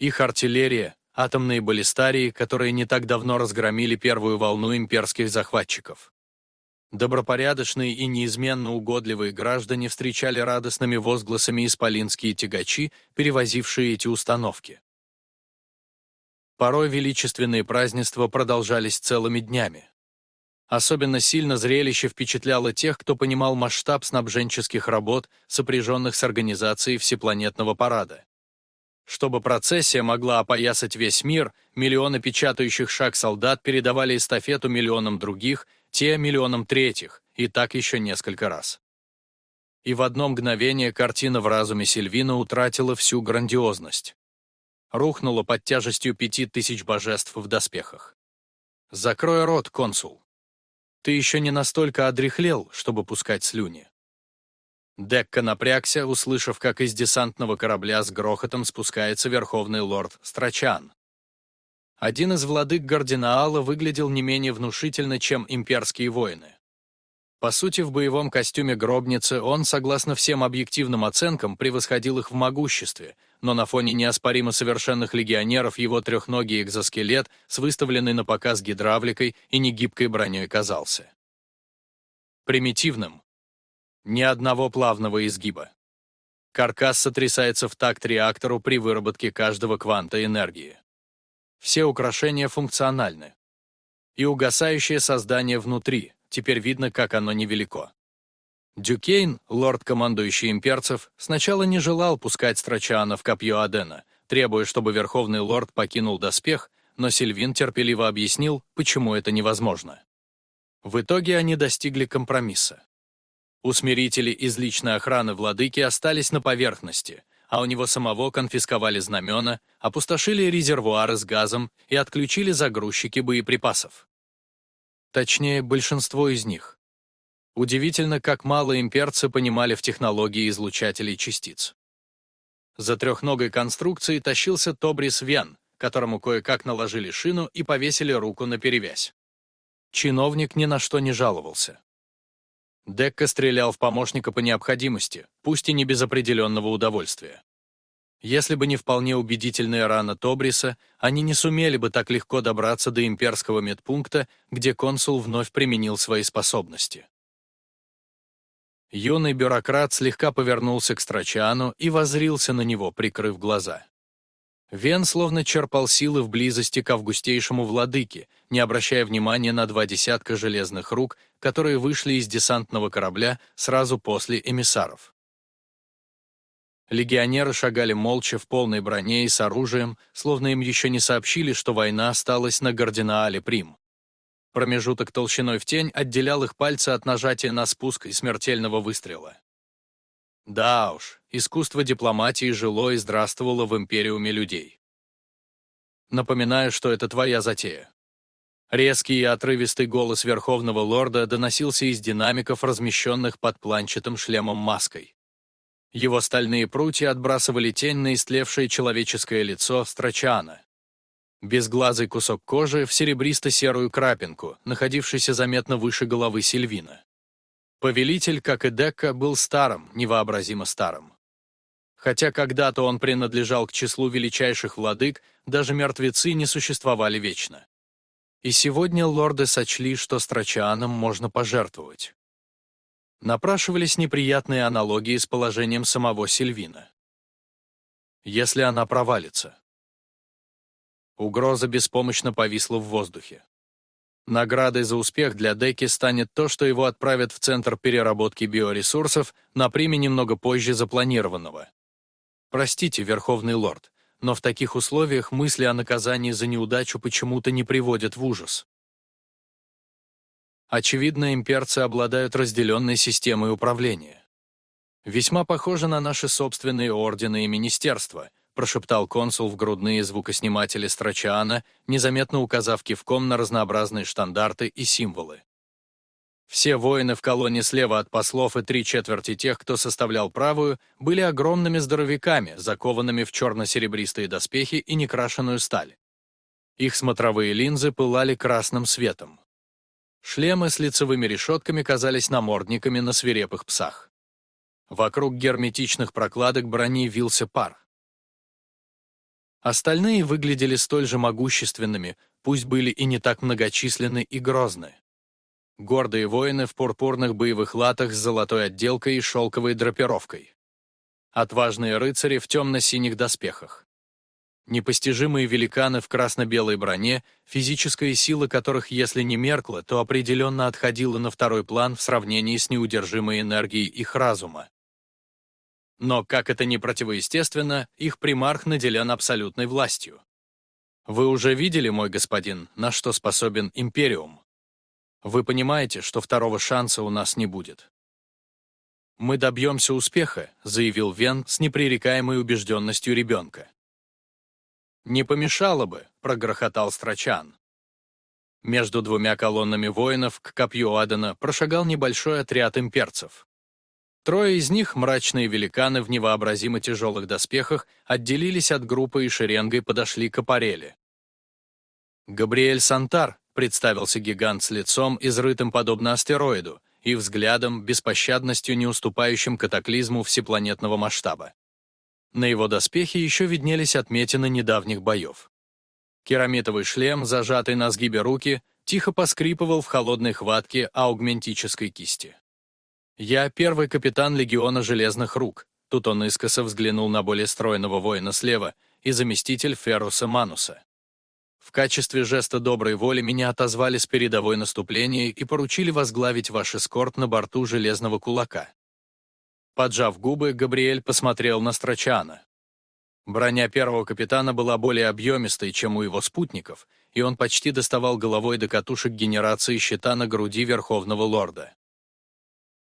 Их артиллерия, атомные баллистарии, которые не так давно разгромили первую волну имперских захватчиков. Добропорядочные и неизменно угодливые граждане встречали радостными возгласами исполинские тягачи, перевозившие эти установки. Порой величественные празднества продолжались целыми днями. Особенно сильно зрелище впечатляло тех, кто понимал масштаб снабженческих работ, сопряженных с организацией всепланетного парада. Чтобы процессия могла опоясать весь мир, миллионы печатающих шаг солдат передавали эстафету миллионам других – те миллионам третьих, и так еще несколько раз. И в одно мгновение картина в разуме Сильвина утратила всю грандиозность. Рухнула под тяжестью пяти тысяч божеств в доспехах. «Закрой рот, консул. Ты еще не настолько одрехлел, чтобы пускать слюни». Декка напрягся, услышав, как из десантного корабля с грохотом спускается верховный лорд Страчан. Один из владык Гардинаала выглядел не менее внушительно, чем имперские воины. По сути, в боевом костюме гробницы он, согласно всем объективным оценкам, превосходил их в могуществе, но на фоне неоспоримо совершенных легионеров его трехногий экзоскелет с выставленной на показ гидравликой и негибкой броней казался. Примитивным. Ни одного плавного изгиба. Каркас сотрясается в такт реактору при выработке каждого кванта энергии. Все украшения функциональны. И угасающее создание внутри, теперь видно, как оно невелико. Дюкейн, лорд-командующий имперцев, сначала не желал пускать Страчана в копье Адена, требуя, чтобы Верховный Лорд покинул доспех, но Сильвин терпеливо объяснил, почему это невозможно. В итоге они достигли компромисса. Усмирители из личной охраны владыки остались на поверхности, а у него самого конфисковали знамена, опустошили резервуары с газом и отключили загрузчики боеприпасов. Точнее, большинство из них. Удивительно, как мало имперцы понимали в технологии излучателей частиц. За трехногой конструкцией тащился Тобрис Вен, которому кое-как наложили шину и повесили руку на перевязь. Чиновник ни на что не жаловался. Декка стрелял в помощника по необходимости, пусть и не без определенного удовольствия. Если бы не вполне убедительная рана Тобриса, они не сумели бы так легко добраться до имперского медпункта, где консул вновь применил свои способности. Юный бюрократ слегка повернулся к Страчану и возрился на него, прикрыв глаза. Вен словно черпал силы в близости к августейшему владыке, не обращая внимания на два десятка железных рук, которые вышли из десантного корабля сразу после эмиссаров. Легионеры шагали молча в полной броне и с оружием, словно им еще не сообщили, что война осталась на Гардинаале Прим. Промежуток толщиной в тень отделял их пальцы от нажатия на спуск и смертельного выстрела. Да уж, искусство дипломатии жило и здравствовало в империуме людей. Напоминаю, что это твоя затея. Резкий и отрывистый голос Верховного Лорда доносился из динамиков, размещенных под планчатым шлемом маской. Его стальные прутья отбрасывали тень на истлевшее человеческое лицо Страчана. Безглазый кусок кожи в серебристо-серую крапинку, находившийся заметно выше головы Сильвина. Повелитель, как и Декка, был старым, невообразимо старым. Хотя когда-то он принадлежал к числу величайших владык, даже мертвецы не существовали вечно. И сегодня лорды сочли, что Страчаном можно пожертвовать. Напрашивались неприятные аналогии с положением самого Сильвина. Если она провалится. Угроза беспомощно повисла в воздухе. Наградой за успех для Деки станет то, что его отправят в Центр переработки биоресурсов на приме немного позже запланированного. Простите, Верховный Лорд, но в таких условиях мысли о наказании за неудачу почему-то не приводят в ужас. Очевидно, имперцы обладают разделенной системой управления. Весьма похоже на наши собственные ордены и министерства — прошептал консул в грудные звукосниматели Страчаана, незаметно указав кивком на разнообразные штандарты и символы. Все воины в колонне слева от послов и три четверти тех, кто составлял правую, были огромными здоровяками, закованными в черно-серебристые доспехи и некрашенную сталь. Их смотровые линзы пылали красным светом. Шлемы с лицевыми решетками казались намордниками на свирепых псах. Вокруг герметичных прокладок брони вился пар. Остальные выглядели столь же могущественными, пусть были и не так многочисленны и грозны. Гордые воины в пурпурных боевых латах с золотой отделкой и шелковой драпировкой. Отважные рыцари в темно-синих доспехах. Непостижимые великаны в красно-белой броне, физическая сила которых, если не меркла, то определенно отходила на второй план в сравнении с неудержимой энергией их разума. Но, как это ни противоестественно, их примарх наделен абсолютной властью. Вы уже видели, мой господин, на что способен Империум? Вы понимаете, что второго шанса у нас не будет. «Мы добьемся успеха», — заявил Вен с непререкаемой убежденностью ребенка. «Не помешало бы», — прогрохотал Страчан. Между двумя колоннами воинов к копью Адена прошагал небольшой отряд имперцев. Трое из них, мрачные великаны в невообразимо тяжелых доспехах, отделились от группы и шеренгой подошли к аппарели. Габриэль Сантар, представился гигант с лицом, изрытым подобно астероиду, и взглядом, беспощадностью, не уступающим катаклизму всепланетного масштаба. На его доспехе еще виднелись отметины недавних боев. Керамитовый шлем, зажатый на сгибе руки, тихо поскрипывал в холодной хватке аугментической кисти. «Я первый капитан легиона Железных Рук», тут он искоса взглянул на более стройного воина слева, и заместитель Ферруса Мануса. В качестве жеста доброй воли меня отозвали с передовой наступления и поручили возглавить ваш эскорт на борту Железного Кулака. Поджав губы, Габриэль посмотрел на Страчана. Броня первого капитана была более объемистой, чем у его спутников, и он почти доставал головой до катушек генерации щита на груди Верховного Лорда.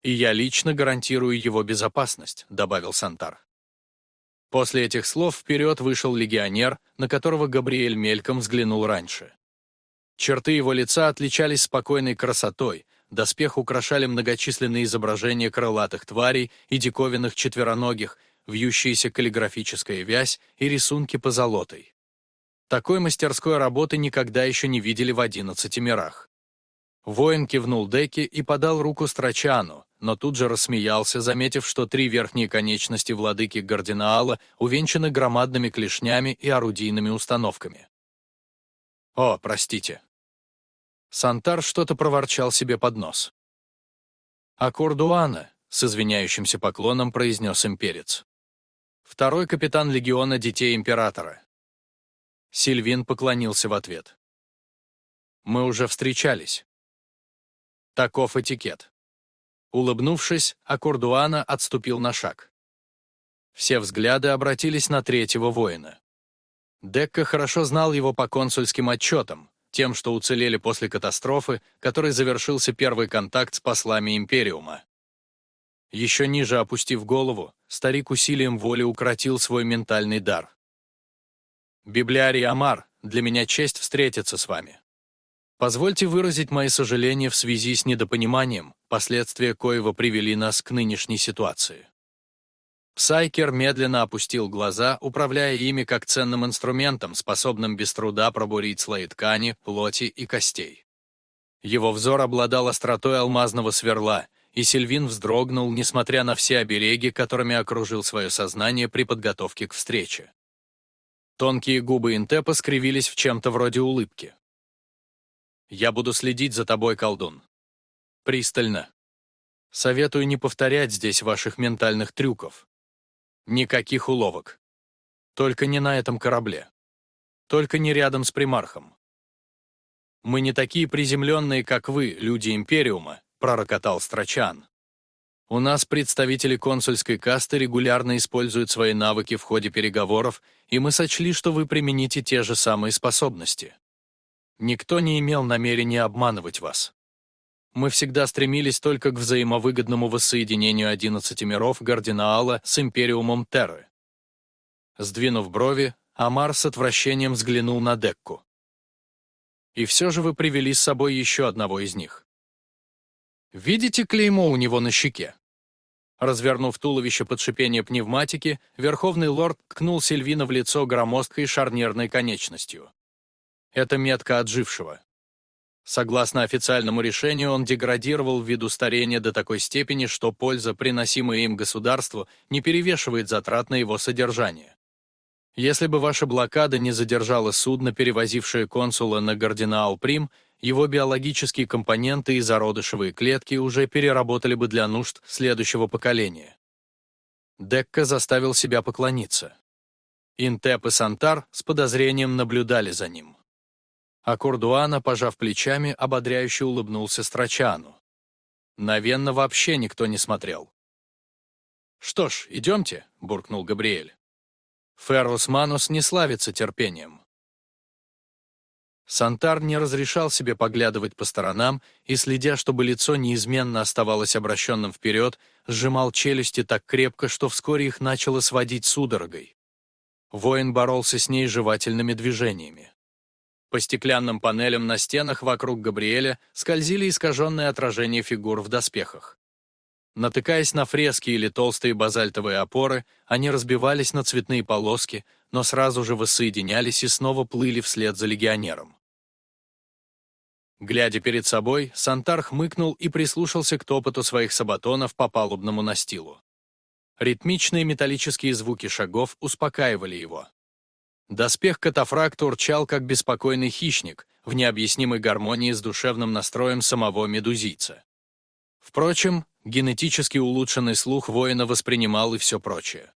«И я лично гарантирую его безопасность», — добавил Сантар. После этих слов вперед вышел легионер, на которого Габриэль мельком взглянул раньше. Черты его лица отличались спокойной красотой, доспех украшали многочисленные изображения крылатых тварей и диковинных четвероногих, вьющаяся каллиграфическая вязь и рисунки позолотой. Такой мастерской работы никогда еще не видели в одиннадцати мирах. Воин кивнул Деки и подал руку Страчану, но тут же рассмеялся, заметив, что три верхние конечности владыки Гардинаала увенчаны громадными клешнями и орудийными установками. «О, простите». Сантар что-то проворчал себе под нос. «Аккордуана», — с извиняющимся поклоном произнес имперец. «Второй капитан легиона Детей Императора». Сильвин поклонился в ответ. «Мы уже встречались». Таков этикет. Улыбнувшись, Аккордуана отступил на шаг. Все взгляды обратились на третьего воина. Декка хорошо знал его по консульским отчетам, тем, что уцелели после катастрофы, которой завершился первый контакт с послами Империума. Еще ниже опустив голову, старик усилием воли укротил свой ментальный дар. «Библиарий Амар, для меня честь встретиться с вами. Позвольте выразить мои сожаления в связи с недопониманием, последствия коего привели нас к нынешней ситуации. Сайкер медленно опустил глаза, управляя ими как ценным инструментом, способным без труда пробурить слои ткани, плоти и костей. Его взор обладал остротой алмазного сверла, и Сильвин вздрогнул, несмотря на все обереги, которыми окружил свое сознание при подготовке к встрече. Тонкие губы Интепа скривились в чем-то вроде улыбки. Я буду следить за тобой, колдун. Пристально. Советую не повторять здесь ваших ментальных трюков. Никаких уловок. Только не на этом корабле. Только не рядом с примархом. Мы не такие приземленные, как вы, люди Империума, пророкотал Страчан. У нас представители консульской касты регулярно используют свои навыки в ходе переговоров, и мы сочли, что вы примените те же самые способности. Никто не имел намерения обманывать вас. Мы всегда стремились только к взаимовыгодному воссоединению одиннадцати миров Гардинаала с Империумом Терры. Сдвинув брови, Амар с отвращением взглянул на Декку. И все же вы привели с собой еще одного из них. Видите клеймо у него на щеке? Развернув туловище под шипение пневматики, Верховный Лорд ткнул Сильвина в лицо громоздкой шарнирной конечностью. Это метка отжившего. Согласно официальному решению, он деградировал ввиду старения до такой степени, что польза, приносимая им государству, не перевешивает затрат на его содержание. Если бы ваша блокада не задержала судно, перевозившее консула на Гардинаал Прим, его биологические компоненты и зародышевые клетки уже переработали бы для нужд следующего поколения. Декка заставил себя поклониться. Интеп и Сантар с подозрением наблюдали за ним. А Курдуана, пожав плечами, ободряюще улыбнулся Страчану. На вообще никто не смотрел. «Что ж, идемте», — буркнул Габриэль. Феррус Манус не славится терпением. Сантар не разрешал себе поглядывать по сторонам и, следя, чтобы лицо неизменно оставалось обращенным вперед, сжимал челюсти так крепко, что вскоре их начало сводить судорогой. Воин боролся с ней жевательными движениями. По стеклянным панелям на стенах вокруг Габриэля скользили искаженные отражения фигур в доспехах. Натыкаясь на фрески или толстые базальтовые опоры, они разбивались на цветные полоски, но сразу же воссоединялись и снова плыли вслед за легионером. Глядя перед собой, Сантар хмыкнул и прислушался к топоту своих сабатонов по палубному настилу. Ритмичные металлические звуки шагов успокаивали его. Доспех катафракта урчал, как беспокойный хищник, в необъяснимой гармонии с душевным настроем самого медузийца. Впрочем, генетически улучшенный слух воина воспринимал и все прочее.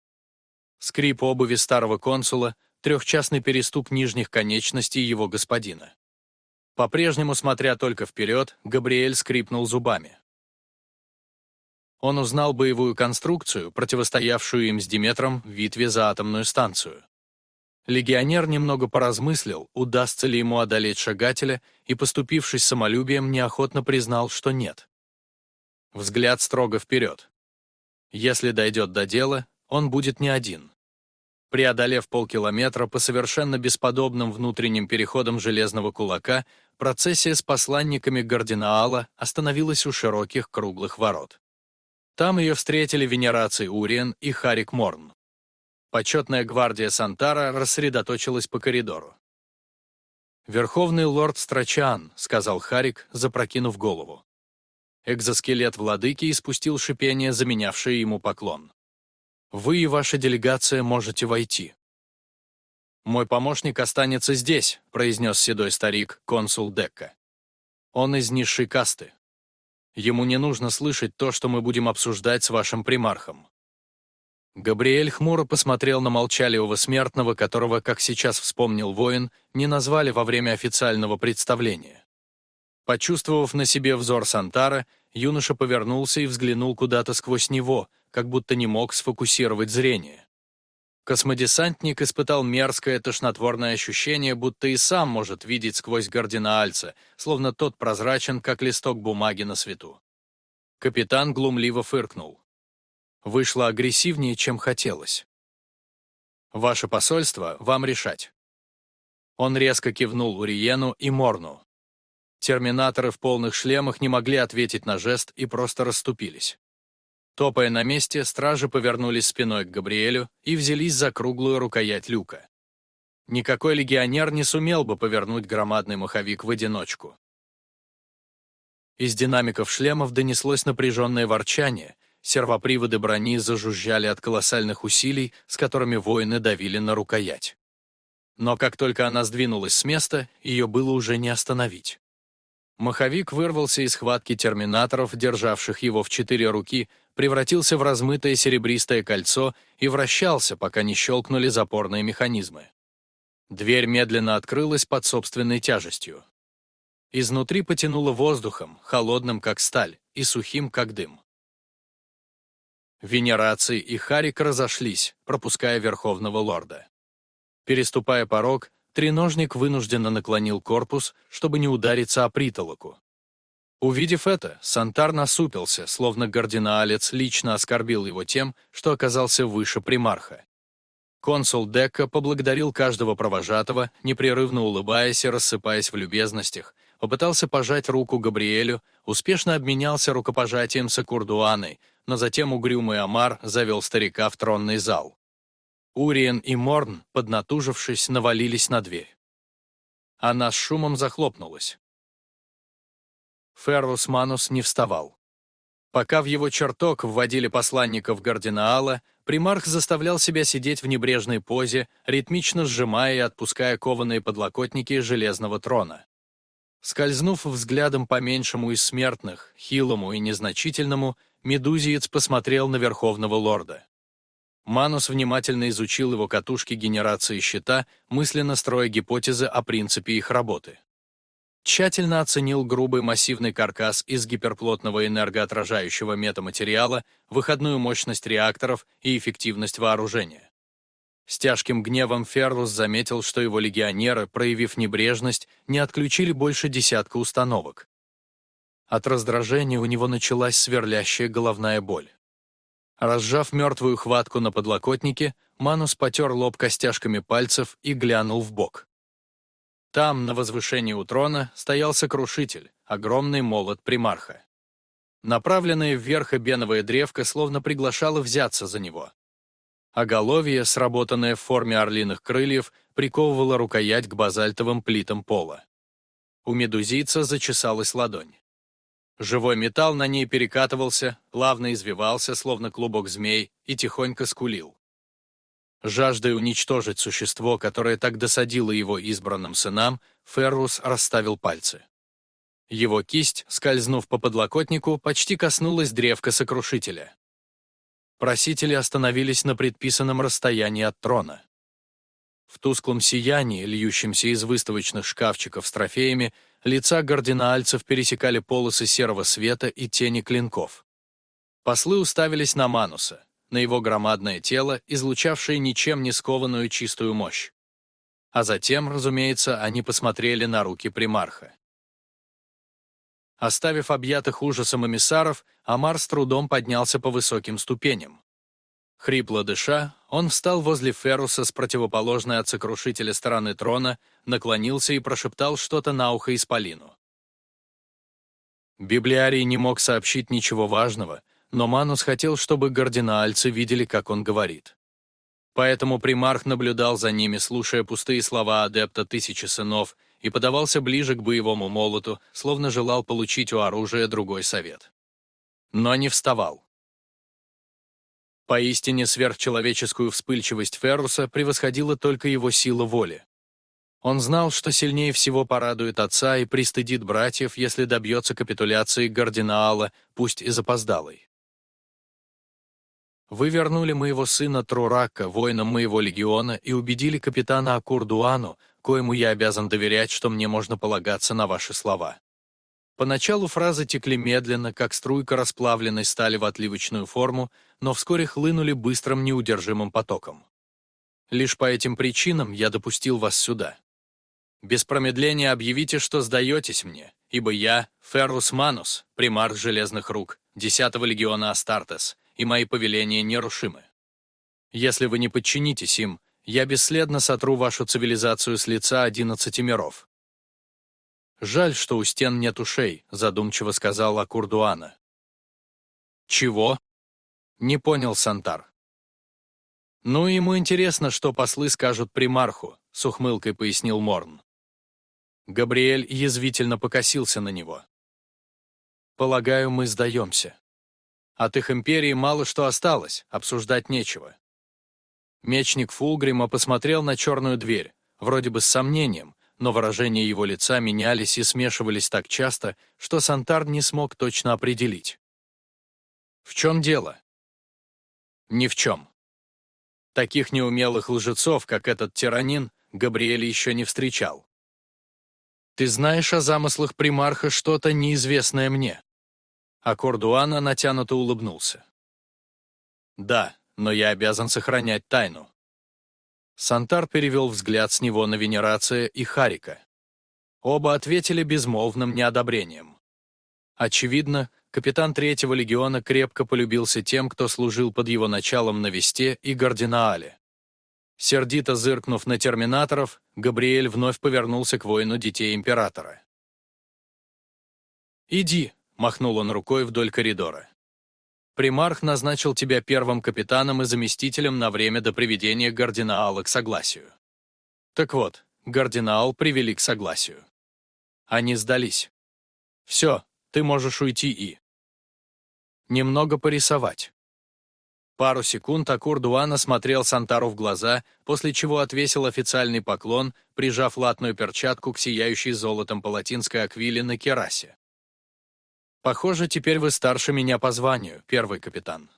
Скрип обуви старого консула, трехчастный переступ нижних конечностей его господина. По-прежнему, смотря только вперед, Габриэль скрипнул зубами. Он узнал боевую конструкцию, противостоявшую им с Диметром в битве за атомную станцию. Легионер немного поразмыслил, удастся ли ему одолеть шагателя, и, поступившись самолюбием, неохотно признал, что нет. Взгляд строго вперед. Если дойдет до дела, он будет не один. Преодолев полкилометра по совершенно бесподобным внутренним переходам железного кулака, процессия с посланниками Гардинаала остановилась у широких круглых ворот. Там ее встретили венерации Уриен и Харик Морн. Почетная гвардия Сантара рассредоточилась по коридору. «Верховный лорд Страчан», — сказал Харик, запрокинув голову. Экзоскелет владыки испустил шипение, заменявшее ему поклон. «Вы и ваша делегация можете войти». «Мой помощник останется здесь», — произнес седой старик, консул Декка. «Он из низшей касты. Ему не нужно слышать то, что мы будем обсуждать с вашим примархом. Габриэль хмуро посмотрел на молчаливого смертного, которого, как сейчас вспомнил воин, не назвали во время официального представления. Почувствовав на себе взор Сантара, юноша повернулся и взглянул куда-то сквозь него, как будто не мог сфокусировать зрение. Космодесантник испытал мерзкое тошнотворное ощущение, будто и сам может видеть сквозь Альца, словно тот прозрачен, как листок бумаги на свету. Капитан глумливо фыркнул вышло агрессивнее, чем хотелось. Ваше посольство, вам решать. Он резко кивнул Уриену и Морну. Терминаторы в полных шлемах не могли ответить на жест и просто расступились. Топая на месте, стражи повернулись спиной к Габриэлю и взялись за круглую рукоять люка. Никакой легионер не сумел бы повернуть громадный маховик в одиночку. Из динамиков шлемов донеслось напряженное ворчание, Сервоприводы брони зажужжали от колоссальных усилий, с которыми воины давили на рукоять. Но как только она сдвинулась с места, ее было уже не остановить. Маховик вырвался из хватки терминаторов, державших его в четыре руки, превратился в размытое серебристое кольцо и вращался, пока не щелкнули запорные механизмы. Дверь медленно открылась под собственной тяжестью. Изнутри потянуло воздухом, холодным как сталь, и сухим как дым. Венераций и Харик разошлись, пропуская Верховного Лорда. Переступая порог, треножник вынужденно наклонил корпус, чтобы не удариться о притолоку. Увидев это, Сантар насупился, словно кардиналец лично оскорбил его тем, что оказался выше примарха. Консул Декка поблагодарил каждого провожатого, непрерывно улыбаясь и рассыпаясь в любезностях, попытался пожать руку Габриэлю, успешно обменялся рукопожатием с Акурдуаной, но затем угрюмый Амар завел старика в тронный зал. Уриен и Морн, поднатужившись, навалились на дверь. Она с шумом захлопнулась. Феррус Манус не вставал. Пока в его чертог вводили посланников Гардинаала, примарх заставлял себя сидеть в небрежной позе, ритмично сжимая и отпуская кованые подлокотники железного трона. Скользнув взглядом по меньшему из смертных, хилому и незначительному, медузиец посмотрел на Верховного Лорда. Манус внимательно изучил его катушки генерации щита, мысленно строя гипотезы о принципе их работы. Тщательно оценил грубый массивный каркас из гиперплотного энергоотражающего метаматериала, выходную мощность реакторов и эффективность вооружения. С тяжким гневом Феррус заметил, что его легионеры, проявив небрежность, не отключили больше десятка установок. От раздражения у него началась сверлящая головная боль. Разжав мертвую хватку на подлокотнике, Манус потер лоб костяшками пальцев и глянул в бок. Там, на возвышении у трона, стоял сокрушитель, огромный молот примарха. Направленная вверх эбеновая древка словно приглашала взяться за него. Оголовье, сработанное в форме орлиных крыльев, приковывало рукоять к базальтовым плитам пола. У медузийца зачесалась ладонь. Живой металл на ней перекатывался, плавно извивался, словно клубок змей, и тихонько скулил. Жаждой уничтожить существо, которое так досадило его избранным сынам, Феррус расставил пальцы. Его кисть, скользнув по подлокотнику, почти коснулась древка сокрушителя. Просители остановились на предписанном расстоянии от трона. В тусклом сиянии, льющемся из выставочных шкафчиков с трофеями, лица гардинаальцев пересекали полосы серого света и тени клинков. Послы уставились на Мануса на его громадное тело, излучавшее ничем не скованную чистую мощь. А затем, разумеется, они посмотрели на руки примарха. Оставив объятых ужасом эмиссаров, Амар с трудом поднялся по высоким ступеням. Хрипло дыша, он встал возле Феруса с противоположной от сокрушителя стороны трона, наклонился и прошептал что-то на ухо Исполину. Библиарий не мог сообщить ничего важного, но Манус хотел, чтобы гардинаальцы видели, как он говорит. Поэтому примарх наблюдал за ними, слушая пустые слова адепта тысячи сынов, и подавался ближе к боевому молоту, словно желал получить у оружия другой совет. Но не вставал. Поистине сверхчеловеческую вспыльчивость Ферруса превосходила только его сила воли. Он знал, что сильнее всего порадует отца и пристыдит братьев, если добьется капитуляции Гардинаала, пусть и запоздалой. Вы вернули моего сына Трурака, воином моего легиона, и убедили капитана Акурдуану, коему я обязан доверять, что мне можно полагаться на ваши слова. Поначалу фразы текли медленно, как струйка расплавленной стали в отливочную форму, но вскоре хлынули быстрым неудержимым потоком. Лишь по этим причинам я допустил вас сюда. Без промедления объявите, что сдаетесь мне, ибо я, Феррус Манус, примарх Железных Рук, 10-го легиона Астартес, и мои повеления нерушимы. Если вы не подчинитесь им, я бесследно сотру вашу цивилизацию с лица одиннадцати миров. «Жаль, что у стен нет ушей», — задумчиво сказал Акурдуана. «Чего?» — не понял Сантар. «Ну, ему интересно, что послы скажут примарху», — с ухмылкой пояснил Морн. Габриэль язвительно покосился на него. «Полагаю, мы сдаемся». От их империи мало что осталось, обсуждать нечего. Мечник Фулгрима посмотрел на черную дверь, вроде бы с сомнением, но выражения его лица менялись и смешивались так часто, что Сантар не смог точно определить. В чем дело? Ни в чем. Таких неумелых лжецов, как этот тиранин, Габриэль еще не встречал. Ты знаешь о замыслах примарха что-то неизвестное мне а Кордуана натянуто улыбнулся. «Да, но я обязан сохранять тайну». Сантар перевел взгляд с него на Венерация и Харика. Оба ответили безмолвным неодобрением. Очевидно, капитан Третьего легиона крепко полюбился тем, кто служил под его началом на Весте и Гардинаале. Сердито зыркнув на терминаторов, Габриэль вновь повернулся к воину детей Императора. «Иди», — махнул он рукой вдоль коридора. «Примарх назначил тебя первым капитаном и заместителем на время до приведения Гардинаала к согласию». Так вот, Гардинаал привели к согласию. Они сдались. «Все, ты можешь уйти и...» «Немного порисовать». Пару секунд Акурдуана смотрел Сантару в глаза, после чего отвесил официальный поклон, прижав латную перчатку к сияющей золотом палатинской аквиле на керасе. «Похоже, теперь вы старше меня по званию, первый капитан.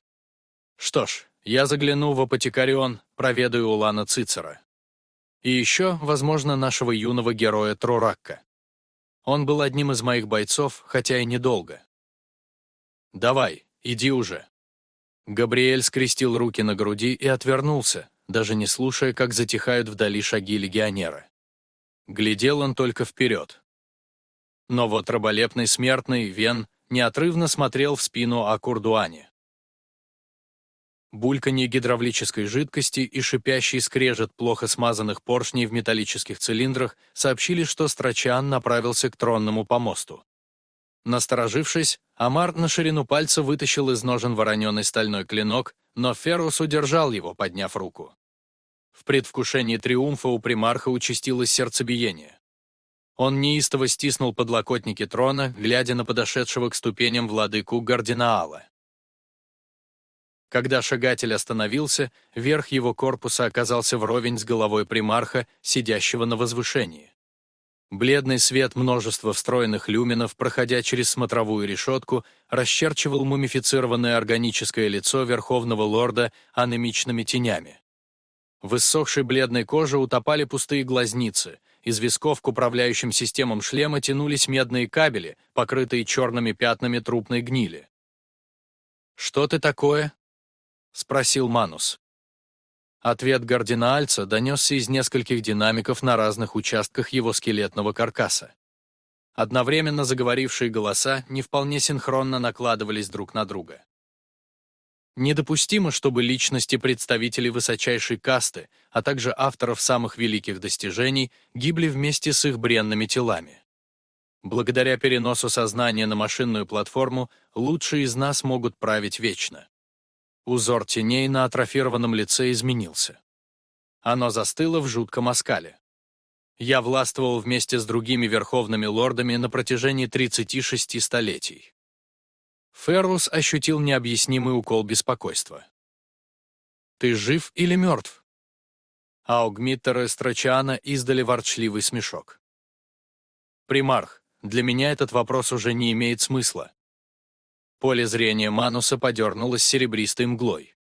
Что ж, я загляну в Апотекарион, проведаю Улана Цицера. И еще, возможно, нашего юного героя Труракка. Он был одним из моих бойцов, хотя и недолго. Давай, иди уже». Габриэль скрестил руки на груди и отвернулся, даже не слушая, как затихают вдали шаги легионера. Глядел он только вперед. Но вот раболепный смертный, Вен, неотрывно смотрел в спину Акурдуане. Бульканье гидравлической жидкости и шипящий скрежет плохо смазанных поршней в металлических цилиндрах сообщили, что Страчан направился к тронному помосту. Насторожившись, Амар на ширину пальца вытащил из ножен вороненый стальной клинок, но Феррус удержал его, подняв руку. В предвкушении триумфа у примарха участилось сердцебиение. Он неистово стиснул подлокотники трона, глядя на подошедшего к ступеням владыку Гардинаала. Когда шагатель остановился, верх его корпуса оказался вровень с головой примарха, сидящего на возвышении. Бледный свет множества встроенных люминов, проходя через смотровую решетку, расчерчивал мумифицированное органическое лицо Верховного Лорда анемичными тенями. В иссохшей бледной коже утопали пустые глазницы, из висков к управляющим системам шлема тянулись медные кабели, покрытые черными пятнами трупной гнили. «Что ты такое?» — спросил Манус. Ответ Гардинаальца донесся из нескольких динамиков на разных участках его скелетного каркаса. Одновременно заговорившие голоса не вполне синхронно накладывались друг на друга. Недопустимо, чтобы личности представителей высочайшей касты, а также авторов самых великих достижений, гибли вместе с их бренными телами. Благодаря переносу сознания на машинную платформу, лучшие из нас могут править вечно. Узор теней на атрофированном лице изменился. Оно застыло в жутком оскале. Я властвовал вместе с другими верховными лордами на протяжении 36 столетий. Феррус ощутил необъяснимый укол беспокойства. «Ты жив или мертв?» Аугмиттер и издали ворчливый смешок. «Примарх, для меня этот вопрос уже не имеет смысла. Поле зрения Мануса подернулось серебристой мглой.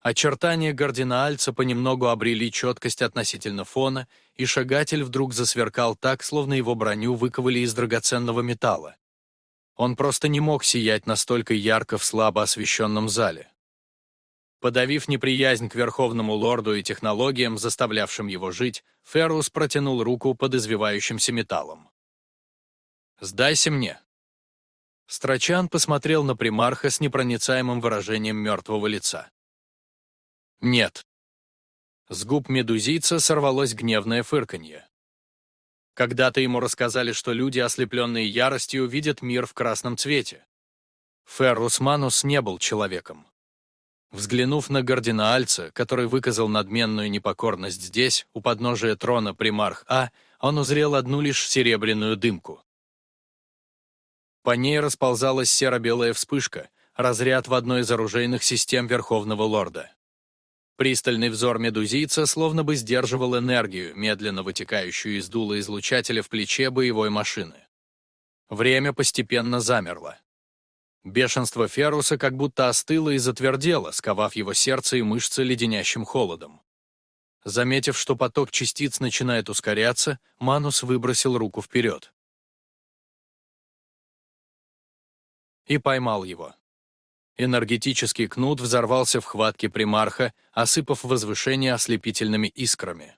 Очертания Гардинаальца понемногу обрели четкость относительно фона, и шагатель вдруг засверкал так, словно его броню выковали из драгоценного металла. Он просто не мог сиять настолько ярко в слабо освещенном зале. Подавив неприязнь к Верховному Лорду и технологиям, заставлявшим его жить, Феррус протянул руку под извивающимся металлом. «Сдайся мне», Страчан посмотрел на примарха с непроницаемым выражением мертвого лица. «Нет». С губ медузийца сорвалось гневное фырканье. Когда-то ему рассказали, что люди, ослепленные яростью, видят мир в красном цвете. Феррус Манус не был человеком. Взглянув на Гардинаальца, который выказал надменную непокорность здесь, у подножия трона примарх А, он узрел одну лишь серебряную дымку. По ней расползалась серо-белая вспышка, разряд в одной из оружейных систем Верховного Лорда. Пристальный взор медузийца словно бы сдерживал энергию, медленно вытекающую из дула излучателя в плече боевой машины. Время постепенно замерло. Бешенство Феруса как будто остыло и затвердело, сковав его сердце и мышцы леденящим холодом. Заметив, что поток частиц начинает ускоряться, Манус выбросил руку вперед. и поймал его. Энергетический кнут взорвался в хватке примарха, осыпав возвышение ослепительными искрами.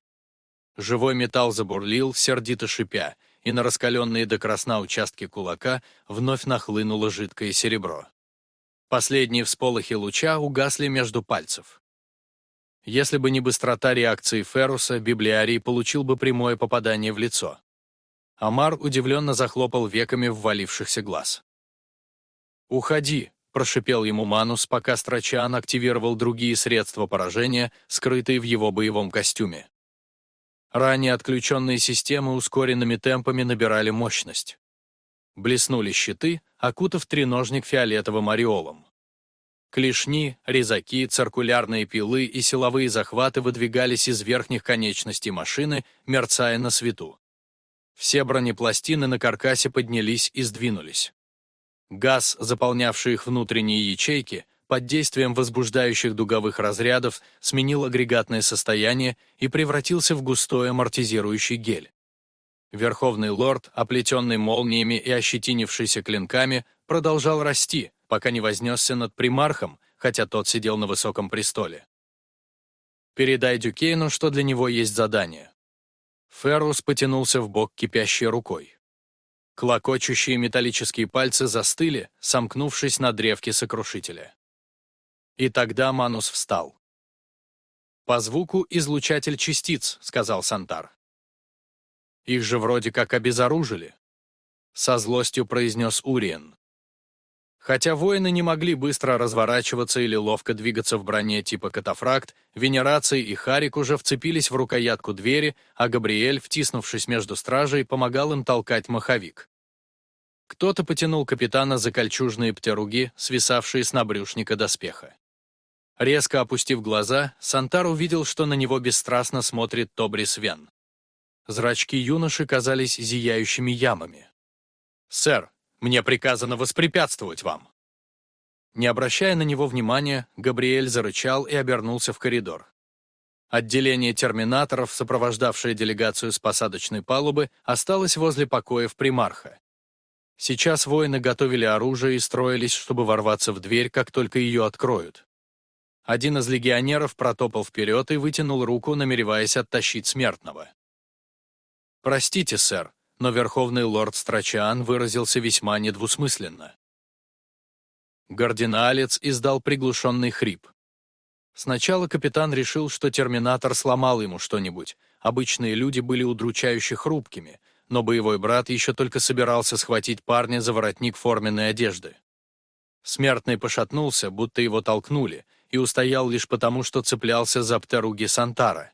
Живой металл забурлил, сердито шипя, и на раскаленные до красна участки кулака вновь нахлынуло жидкое серебро. Последние всполохи луча угасли между пальцев. Если бы не быстрота реакции Ферруса, библиарий получил бы прямое попадание в лицо. Амар удивленно захлопал веками ввалившихся глаз. «Уходи», — прошипел ему Манус, пока Страчан активировал другие средства поражения, скрытые в его боевом костюме. Ранее отключенные системы ускоренными темпами набирали мощность. Блеснули щиты, окутав треножник фиолетовым ореолом. Клешни, резаки, циркулярные пилы и силовые захваты выдвигались из верхних конечностей машины, мерцая на свету. Все бронепластины на каркасе поднялись и сдвинулись. Газ, заполнявший их внутренние ячейки, под действием возбуждающих дуговых разрядов сменил агрегатное состояние и превратился в густой амортизирующий гель. Верховный лорд, оплетенный молниями и ощетинившийся клинками, продолжал расти, пока не вознесся над примархом, хотя тот сидел на высоком престоле. «Передай Дюкейну, что для него есть задание». Феррус потянулся в бок кипящей рукой. Клокочущие металлические пальцы застыли, сомкнувшись на древке сокрушителя. И тогда Манус встал. «По звуку излучатель частиц», — сказал Сантар. «Их же вроде как обезоружили», — со злостью произнес Уриен. Хотя воины не могли быстро разворачиваться или ловко двигаться в броне типа катафракт, Венераций и Харик уже вцепились в рукоятку двери, а Габриэль, втиснувшись между стражей, помогал им толкать маховик. Кто-то потянул капитана за кольчужные птеруги, свисавшие с набрюшника доспеха. Резко опустив глаза, Сантар увидел, что на него бесстрастно смотрит Тобрис Вен. Зрачки юноши казались зияющими ямами. «Сэр, мне приказано воспрепятствовать вам». Не обращая на него внимания, Габриэль зарычал и обернулся в коридор. Отделение терминаторов, сопровождавшее делегацию с посадочной палубы, осталось возле покоев примарха. Сейчас воины готовили оружие и строились, чтобы ворваться в дверь, как только ее откроют. Один из легионеров протопал вперед и вытянул руку, намереваясь оттащить смертного. «Простите, сэр, но верховный лорд Страчан выразился весьма недвусмысленно. Гординалец издал приглушенный хрип. Сначала капитан решил, что терминатор сломал ему что-нибудь. Обычные люди были удручающе хрупкими, но боевой брат еще только собирался схватить парня за воротник форменной одежды. Смертный пошатнулся, будто его толкнули, и устоял лишь потому, что цеплялся за птеруги Сантара.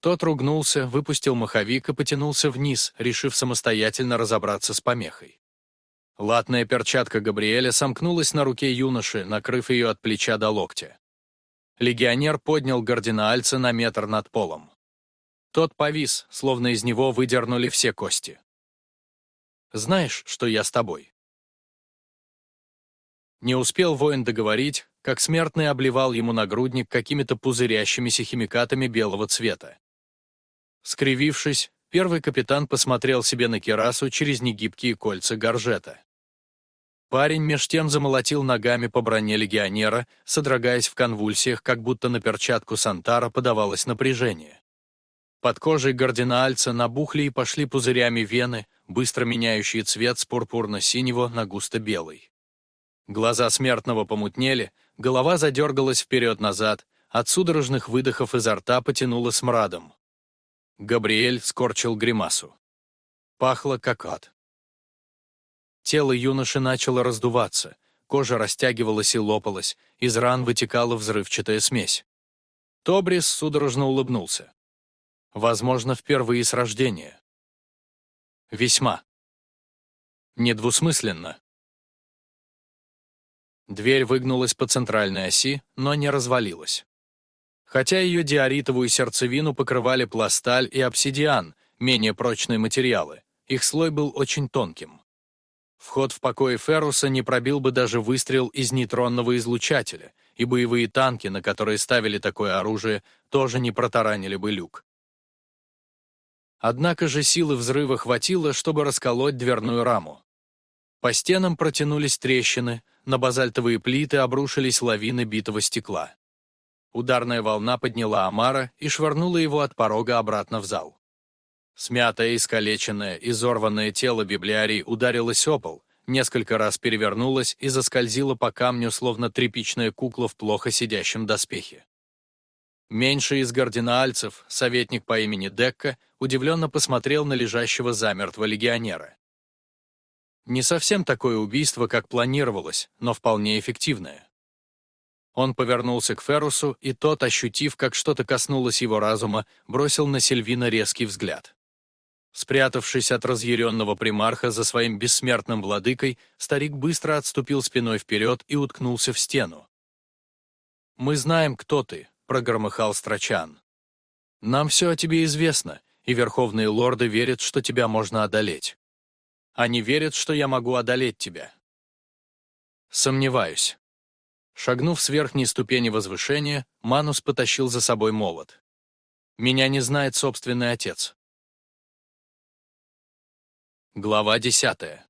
Тот ругнулся, выпустил маховик и потянулся вниз, решив самостоятельно разобраться с помехой. Латная перчатка Габриэля сомкнулась на руке юноши, накрыв ее от плеча до локтя. Легионер поднял Гординаальца на метр над полом. Тот повис, словно из него выдернули все кости. «Знаешь, что я с тобой?» Не успел воин договорить, как смертный обливал ему нагрудник какими-то пузырящимися химикатами белого цвета. Скривившись, первый капитан посмотрел себе на керасу через негибкие кольца горжета. Парень меж тем замолотил ногами по броне легионера, содрогаясь в конвульсиях, как будто на перчатку Сантара подавалось напряжение. Под кожей гординаальца набухли и пошли пузырями вены, быстро меняющие цвет с пурпурно-синего на густо-белый. Глаза смертного помутнели, голова задергалась вперед-назад, от судорожных выдохов изо рта потянуло смрадом. Габриэль скорчил гримасу. Пахло как ад. Тело юноши начало раздуваться, кожа растягивалась и лопалась, из ран вытекала взрывчатая смесь. Тобрис судорожно улыбнулся. Возможно, впервые с рождения. Весьма. Недвусмысленно. Дверь выгнулась по центральной оси, но не развалилась. Хотя ее диоритовую сердцевину покрывали пласталь и обсидиан, менее прочные материалы, их слой был очень тонким. Вход в покой Ферруса не пробил бы даже выстрел из нейтронного излучателя, и боевые танки, на которые ставили такое оружие, тоже не протаранили бы люк. Однако же силы взрыва хватило, чтобы расколоть дверную раму. По стенам протянулись трещины, на базальтовые плиты обрушились лавины битого стекла. Ударная волна подняла Амара и швырнула его от порога обратно в зал. Смятое, искалеченное, изорванное тело библиарии ударилось о пол, несколько раз перевернулось и заскользило по камню, словно тряпичная кукла в плохо сидящем доспехе. Меньший из гардинаальцев, советник по имени Декка, удивленно посмотрел на лежащего замертво легионера. Не совсем такое убийство, как планировалось, но вполне эффективное. Он повернулся к Феррусу, и тот, ощутив, как что-то коснулось его разума, бросил на Сильвина резкий взгляд. Спрятавшись от разъяренного примарха за своим бессмертным владыкой, старик быстро отступил спиной вперед и уткнулся в стену, «Мы знаем, кто ты», — прогромыхал Страчан. «Нам все о тебе известно, и верховные лорды верят, что тебя можно одолеть. Они верят, что я могу одолеть тебя». «Сомневаюсь». Шагнув с верхней ступени возвышения, Манус потащил за собой молот. «Меня не знает собственный отец». Глава десятая.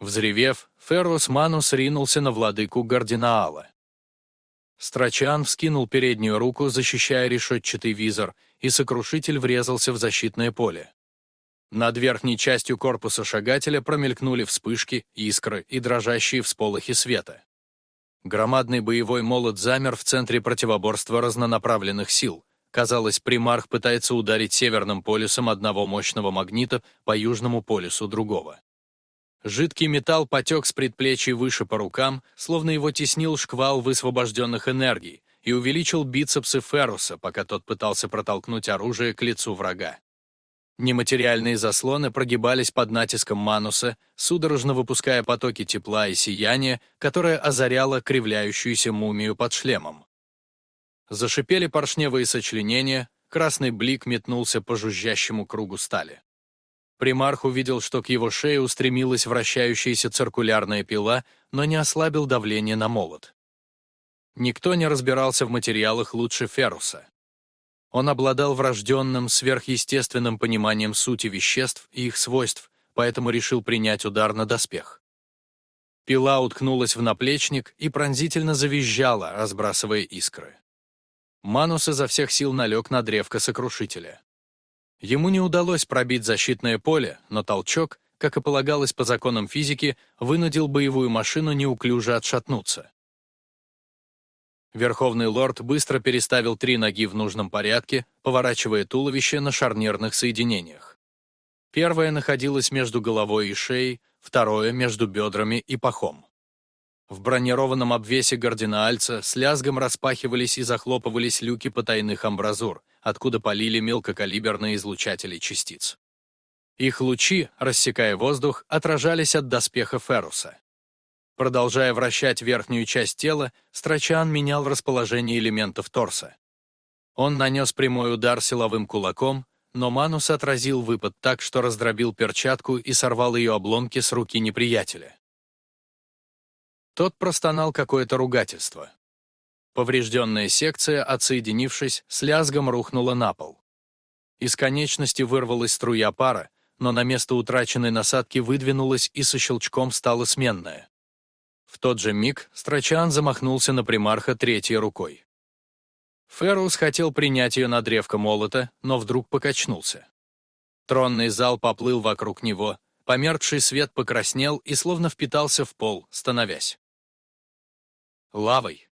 Взревев, Феррус Манус ринулся на владыку Гардинаала. Страчан вскинул переднюю руку, защищая решетчатый визор, и сокрушитель врезался в защитное поле. Над верхней частью корпуса шагателя промелькнули вспышки, искры и дрожащие всполохи света. Громадный боевой молот замер в центре противоборства разнонаправленных сил. Казалось, примарх пытается ударить северным полюсом одного мощного магнита по южному полюсу другого. Жидкий металл потек с предплечий выше по рукам, словно его теснил шквал высвобожденных энергий, и увеличил бицепсы Ферруса, пока тот пытался протолкнуть оружие к лицу врага. Нематериальные заслоны прогибались под натиском Мануса, судорожно выпуская потоки тепла и сияния, которое озаряло кривляющуюся мумию под шлемом. Зашипели поршневые сочленения, красный блик метнулся по жужжащему кругу стали. Примарх увидел, что к его шее устремилась вращающаяся циркулярная пила, но не ослабил давление на молот. Никто не разбирался в материалах лучше Ферруса. Он обладал врожденным, сверхъестественным пониманием сути веществ и их свойств, поэтому решил принять удар на доспех. Пила уткнулась в наплечник и пронзительно завизжала, разбрасывая искры. Манус изо всех сил налег на древко сокрушителя. Ему не удалось пробить защитное поле, но толчок, как и полагалось по законам физики, вынудил боевую машину неуклюже отшатнуться. Верховный лорд быстро переставил три ноги в нужном порядке, поворачивая туловище на шарнирных соединениях. Первое находилось между головой и шеей, второе — между бедрами и пахом. В бронированном обвесе Гардинаальца с лязгом распахивались и захлопывались люки потайных амбразур, откуда полили мелкокалиберные излучатели частиц. Их лучи, рассекая воздух, отражались от доспеха Ферруса. Продолжая вращать верхнюю часть тела, Страчан менял расположение элементов торса. Он нанес прямой удар силовым кулаком, но Манус отразил выпад так, что раздробил перчатку и сорвал ее обломки с руки неприятеля. Тот простонал какое-то ругательство. Поврежденная секция, отсоединившись, с лязгом рухнула на пол. Из конечности вырвалась струя пара, но на место утраченной насадки выдвинулась и со щелчком стала сменная. В тот же миг Страчан замахнулся на примарха третьей рукой. Феррус хотел принять ее на древко молота, но вдруг покачнулся. Тронный зал поплыл вокруг него, померкший свет покраснел и словно впитался в пол, становясь лавой.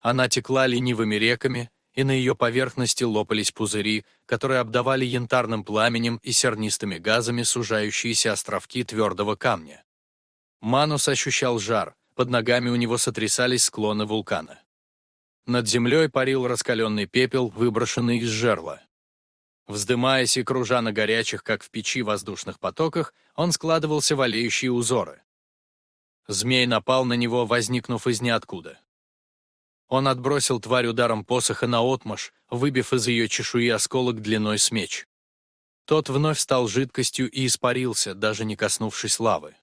Она текла ленивыми реками, и на ее поверхности лопались пузыри, которые обдавали янтарным пламенем и сернистыми газами сужающиеся островки твердого камня. Манус ощущал жар, под ногами у него сотрясались склоны вулкана. Над землей парил раскаленный пепел, выброшенный из жерла. Вздымаясь и кружа на горячих, как в печи, воздушных потоках, он складывался в олеющие узоры. Змей напал на него, возникнув из ниоткуда. Он отбросил тварь ударом посоха на отмаш, выбив из ее чешуи осколок длиной с меч. Тот вновь стал жидкостью и испарился, даже не коснувшись лавы.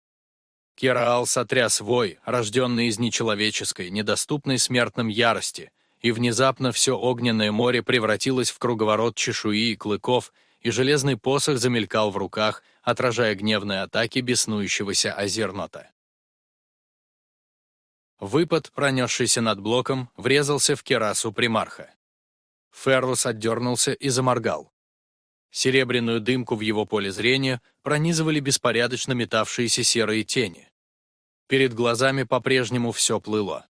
Кераал сотряс вой, рожденный из нечеловеческой, недоступной смертным ярости, и внезапно все огненное море превратилось в круговорот чешуи и клыков, и железный посох замелькал в руках, отражая гневные атаки беснующегося озернота. Выпад, пронесшийся над блоком, врезался в керасу примарха. Феррус отдернулся и заморгал. Серебряную дымку в его поле зрения пронизывали беспорядочно метавшиеся серые тени. Перед глазами по-прежнему все плыло.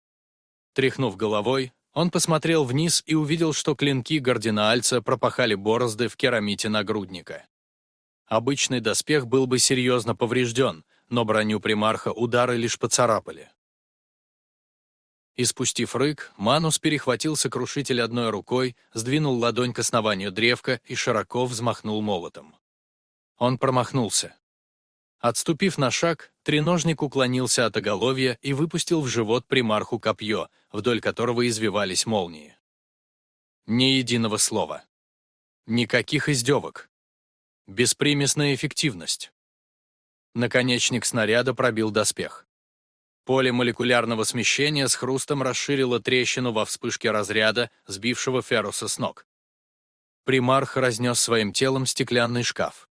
Тряхнув головой, он посмотрел вниз и увидел, что клинки Гардинаальца пропахали борозды в керамите нагрудника. Обычный доспех был бы серьезно поврежден, но броню примарха удары лишь поцарапали. Испустив рык, Манус перехватил сокрушитель одной рукой, сдвинул ладонь к основанию древка и широко взмахнул молотом. Он промахнулся. Отступив на шаг, треножник уклонился от оголовья и выпустил в живот примарху копье, вдоль которого извивались молнии. Ни единого слова. Никаких издевок. Беспримесная эффективность. Наконечник снаряда пробил доспех. Поле молекулярного смещения с хрустом расширило трещину во вспышке разряда, сбившего Ферруса с ног. Примарх разнес своим телом стеклянный шкаф.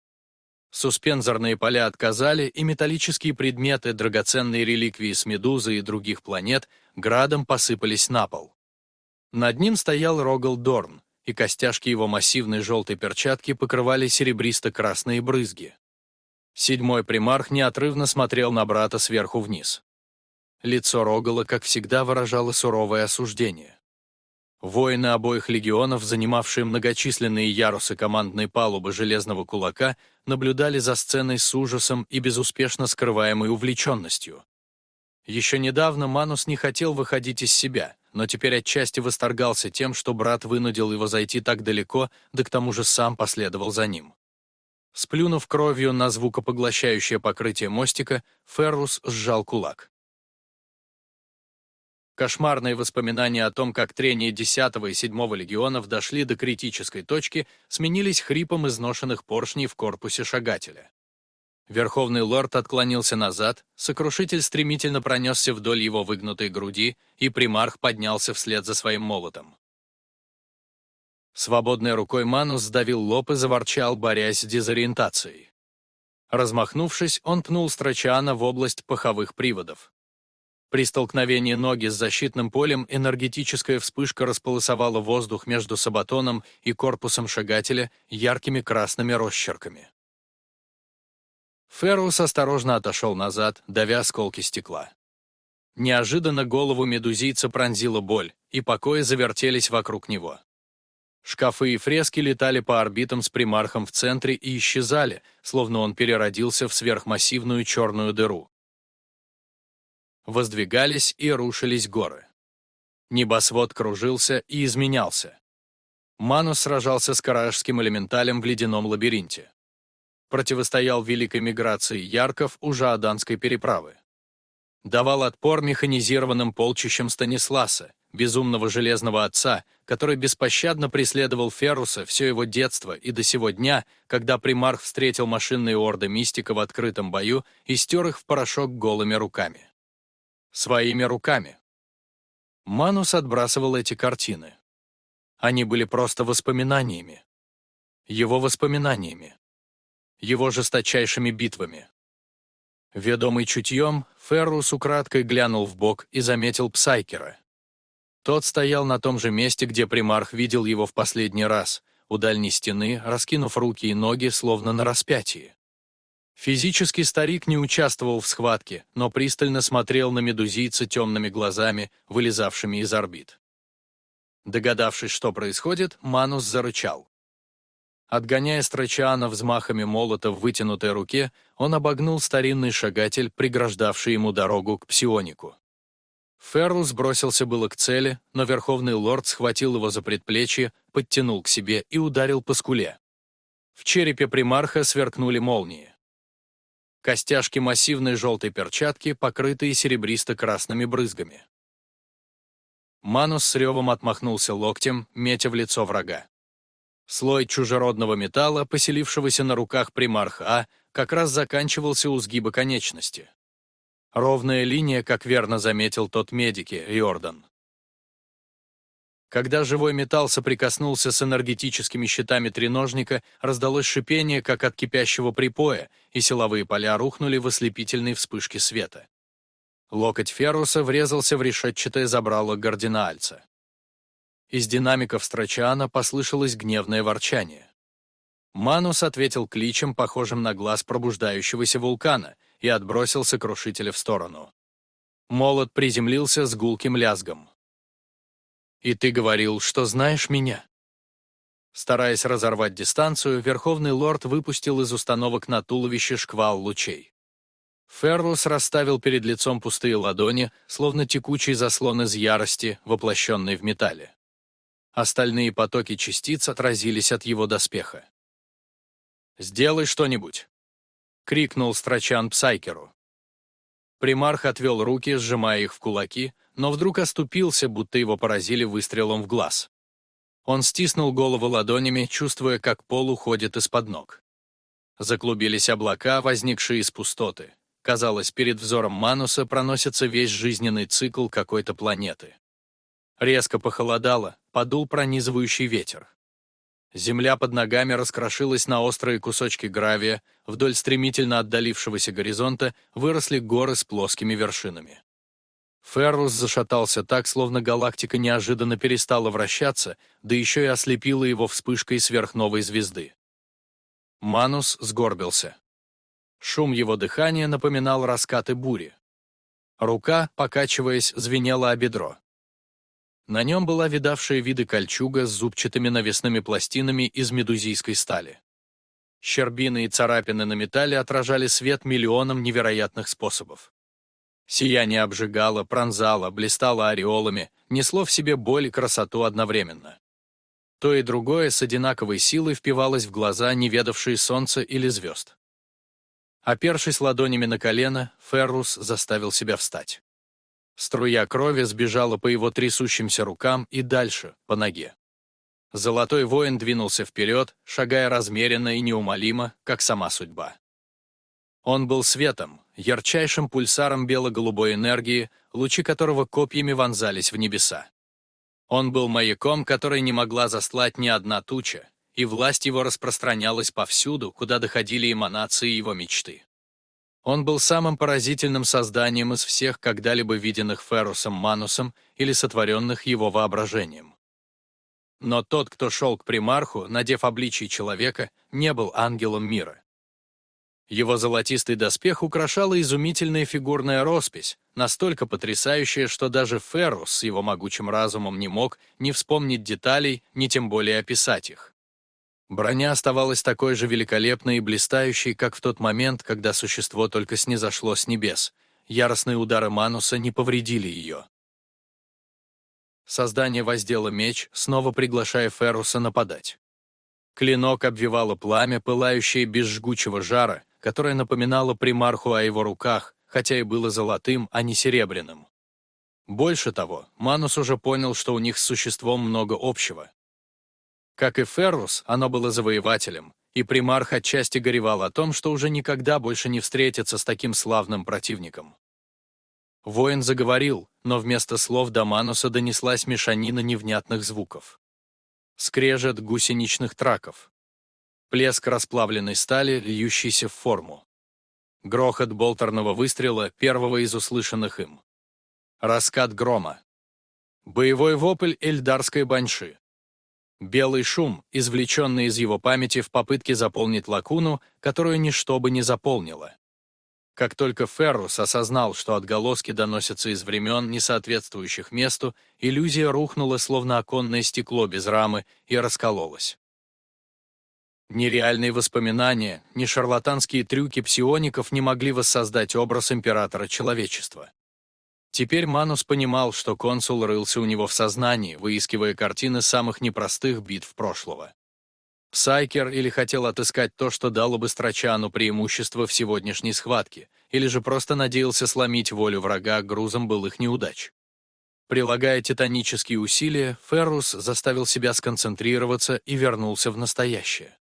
Суспензорные поля отказали, и металлические предметы, драгоценные реликвии с Медузы и других планет, градом посыпались на пол. Над ним стоял Рогал Дорн, и костяшки его массивной желтой перчатки покрывали серебристо-красные брызги. Седьмой примарх неотрывно смотрел на брата сверху вниз. Лицо Рогала, как всегда, выражало суровое осуждение. Воины обоих легионов, занимавшие многочисленные ярусы командной палубы Железного Кулака, наблюдали за сценой с ужасом и безуспешно скрываемой увлеченностью. Еще недавно Манус не хотел выходить из себя, но теперь отчасти восторгался тем, что брат вынудил его зайти так далеко, да к тому же сам последовал за ним. Сплюнув кровью на звукопоглощающее покрытие мостика, Феррус сжал кулак. Кошмарные воспоминания о том, как трения 10 и 7 легионов дошли до критической точки, сменились хрипом изношенных поршней в корпусе шагателя. Верховный лорд отклонился назад, сокрушитель стремительно пронесся вдоль его выгнутой груди, и примарх поднялся вслед за своим молотом. Свободной рукой Манус сдавил лоб и заворчал, борясь с дезориентацией. Размахнувшись, он пнул Страчана в область паховых приводов. При столкновении ноги с защитным полем энергетическая вспышка располосовала воздух между сабатоном и корпусом шагателя яркими красными росчерками. Феррус осторожно отошел назад, давя осколки стекла. Неожиданно голову медузийца пронзила боль, и покои завертелись вокруг него. Шкафы и фрески летали по орбитам с примархом в центре и исчезали, словно он переродился в сверхмассивную черную дыру воздвигались и рушились горы. Небосвод кружился и изменялся. Манус сражался с каражским элементалем в ледяном лабиринте. Противостоял великой миграции ярков у Жааданской переправы. Давал отпор механизированным полчищам Станисласа, безумного железного отца, который беспощадно преследовал Ферруса все его детство и до сего дня, когда примарх встретил машинные орды мистика в открытом бою и стер их в порошок голыми руками. Своими руками. Манус отбрасывал эти картины. Они были просто воспоминаниями. Его воспоминаниями. Его жесточайшими битвами. Ведомый чутьем, Феррус украдкой глянул в бок и заметил Псайкера. Тот стоял на том же месте, где примарх видел его в последний раз, у дальней стены, раскинув руки и ноги, словно на распятии. Физически старик не участвовал в схватке, но пристально смотрел на медузийца темными глазами, вылезавшими из орбит. Догадавшись, что происходит, Манус зарычал. Отгоняя Страчана взмахами молота в вытянутой руке, он обогнул старинный шагатель, преграждавший ему дорогу к псионику. Феррус бросился было к цели, но Верховный Лорд схватил его за предплечье, подтянул к себе и ударил по скуле. В черепе примарха сверкнули молнии. Костяшки массивной желтой перчатки, покрытые серебристо-красными брызгами. Манус с ревом отмахнулся локтем, метя в лицо врага. Слой чужеродного металла, поселившегося на руках примарха как раз заканчивался у сгиба конечности. Ровная линия, как верно заметил тот медики, Йордан. Когда живой металл соприкоснулся с энергетическими щитами треножника, раздалось шипение, как от кипящего припоя, и силовые поля рухнули в ослепительной вспышке света. Локоть Ферруса врезался в решетчатое забрало Гардинаальца. Из динамиков Страчана послышалось гневное ворчание. Манус ответил кличем, похожим на глаз пробуждающегося вулкана, и отбросил сокрушителя в сторону. Молот приземлился с гулким лязгом. И ты говорил, что знаешь меня?» Стараясь разорвать дистанцию, Верховный Лорд выпустил из установок на туловище шквал лучей. Феррус расставил перед лицом пустые ладони, словно текучий заслон из ярости, воплощенный в металле. Остальные потоки частиц отразились от его доспеха. «Сделай что-нибудь!» — крикнул Страчан Псайкеру. Примарх отвел руки, сжимая их в кулаки, но вдруг оступился, будто его поразили выстрелом в глаз. Он стиснул голову ладонями, чувствуя, как пол уходит из-под ног. Заклубились облака, возникшие из пустоты. Казалось, перед взором Мануса проносится весь жизненный цикл какой-то планеты. Резко похолодало, подул пронизывающий ветер. Земля под ногами раскрошилась на острые кусочки гравия, вдоль стремительно отдалившегося горизонта выросли горы с плоскими вершинами. Феррус зашатался так, словно галактика неожиданно перестала вращаться, да еще и ослепила его вспышкой сверхновой звезды. Манус сгорбился. Шум его дыхания напоминал раскаты бури. Рука, покачиваясь, звенела о бедро. На нем была видавшая виды кольчуга с зубчатыми навесными пластинами из медузийской стали. Щербины и царапины на металле отражали свет миллионом невероятных способов. Сияние обжигало, пронзало, блистало ореолами, несло в себе боль и красоту одновременно. То и другое с одинаковой силой впивалось в глаза, не ведавшие солнца или звезд. Опершись ладонями на колено, Феррус заставил себя встать. Струя крови сбежала по его трясущимся рукам и дальше, по ноге. Золотой воин двинулся вперед, шагая размеренно и неумолимо, как сама судьба. Он был светом, ярчайшим пульсаром бело-голубой энергии, лучи которого копьями вонзались в небеса. Он был маяком, который не могла заслать ни одна туча, и власть его распространялась повсюду, куда доходили эманации его мечты. Он был самым поразительным созданием из всех когда-либо виденных Ферусом Манусом или сотворенных его воображением. Но тот, кто шел к примарху, надев обличие человека, не был ангелом мира. Его золотистый доспех украшала изумительная фигурная роспись, настолько потрясающая, что даже Феррус с его могучим разумом не мог ни вспомнить деталей, ни тем более описать их. Броня оставалась такой же великолепной и блистающей, как в тот момент, когда существо только снизошло с небес. Яростные удары Мануса не повредили ее. Создание воздело меч, снова приглашая Ферруса нападать. Клинок обвивало пламя, пылающее без жгучего жара, которое напоминало примарху о его руках, хотя и было золотым, а не серебряным. Больше того, Манус уже понял, что у них с существом много общего. Как и Феррус, оно было завоевателем, и примарх отчасти горевал о том, что уже никогда больше не встретится с таким славным противником. Воин заговорил, но вместо слов до Мануса донеслась мешанина невнятных звуков. Скрежет гусеничных траков, плеск расплавленной стали, льющейся в форму. Грохот болтерного выстрела, первого из услышанных им. Раскат грома. Боевой вопль эльдарской баньши. Белый шум, извлеченный из его памяти в попытке заполнить лакуну, которую ничто бы не заполнило. Как только Феррус осознал, что отголоски доносятся из времен, не соответствующих месту, иллюзия рухнула, словно оконное стекло без рамы, и раскололась. Ни реальные воспоминания, ни шарлатанские трюки псиоников не могли воссоздать образ императора человечества. Теперь Манус понимал, что консул рылся у него в сознании, выискивая картины самых непростых битв прошлого. Сайкер или хотел отыскать то, что дало бы Страчану преимущество в сегодняшней схватке, или же просто надеялся сломить волю врага грузом былых неудач. Прилагая титанические усилия, Феррус заставил себя сконцентрироваться и вернулся в настоящее.